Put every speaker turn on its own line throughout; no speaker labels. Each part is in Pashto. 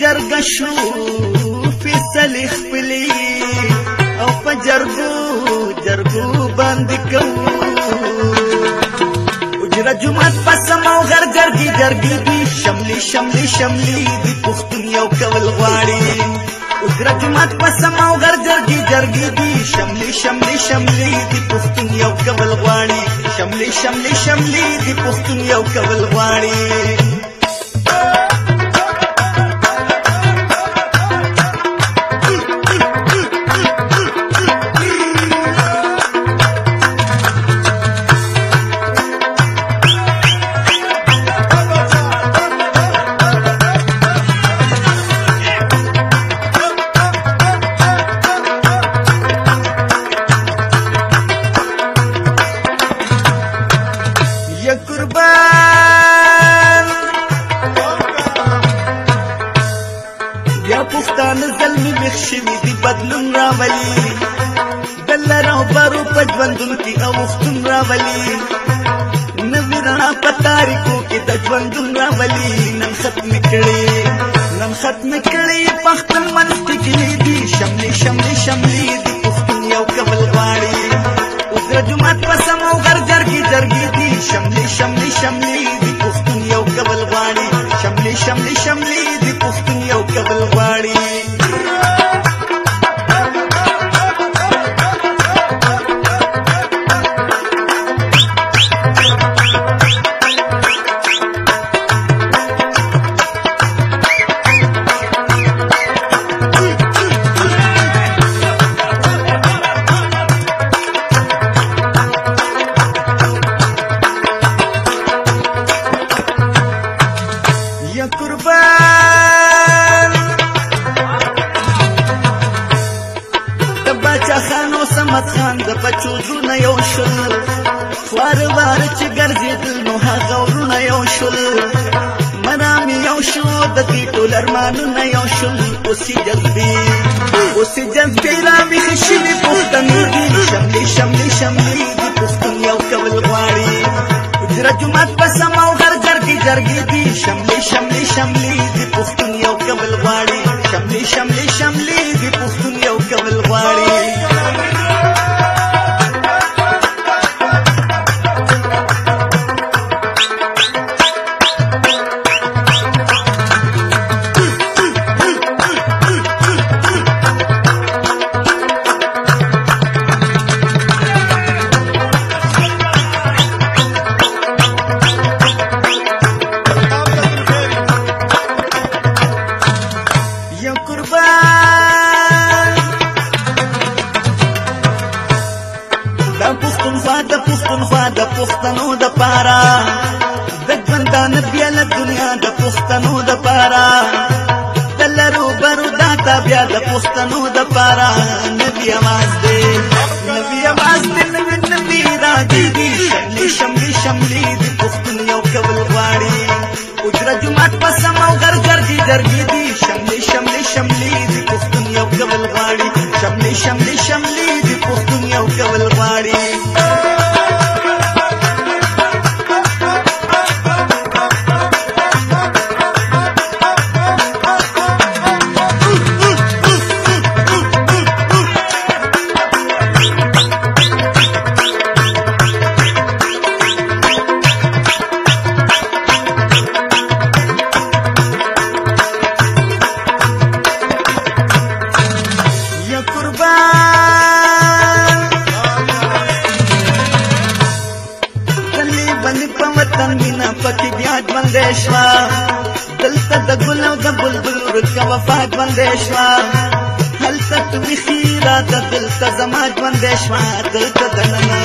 جرګه شو فیصلې خپلې او په جرګو جرګو باندې کوو اجره جمعات په سمو غر جرګې جرګې دي شملې شملې شملې دي پښتون یو کول غواړي اجره جمعات په سمو غر جرګې جرګې دي شملې شملې شملې دي پښتون یو کول غواړي شملې شملې شملې دي پښتون یو کول غواړي راولي دل راهبرو په ژوندون کې اوختم راولي نوی رڼا په تاریکو کې د ژوندون راولي نن ختم کړي نن ختم کړي پښتون منځ کې دي شملې شملې شملې دي پښتون یو کبل غواړي اوس جمعه په سمو غرګر کې درګي دي شملې شملې شملې اوسې جذبې اوسې جذبې را میخې شوې پوښتنې دي شملې شملې شملې دي پوښتنې او کول غواړي ګره جومات په سم او غر جرګې جرګې دي شملې شملې شملې دي پوښتنې او کول غواړي شملې شملې شملې پښتونخوا د پښتونخوا د پښتنو د پارا د ګندان بیا له دنیا د پښتنو د پارا دلرو برو داتا بیا د پښتنو د پارا نبی आवाज دې نبی आवाज دې نبی نبی راځي دې شملي شملي شملي د پښتون یو کول غواړي اجر جمعات پسم او غر غر دي درګي دي شملي شملي شملي د پښتون یو کول غواړي باندې شوا دلته د ګل او د بلبل ورکه وفات باندې شوا دلته تو بخیرا د دلته زما باندې شوا دلته دننه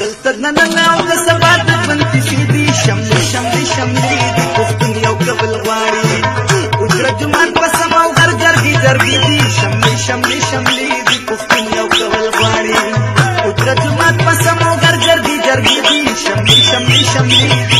دلته دننه او د سبا د بنت سیدی شمل شمل شمل د پښتون یو قبل غواړي وګړه جمان په سما او هر جرګي جرګي دي شمل شمل شمل د پښتون یو قبل غواړي وګړه جمان په سما او هر جرګي جرګي دي شمل شمل شمل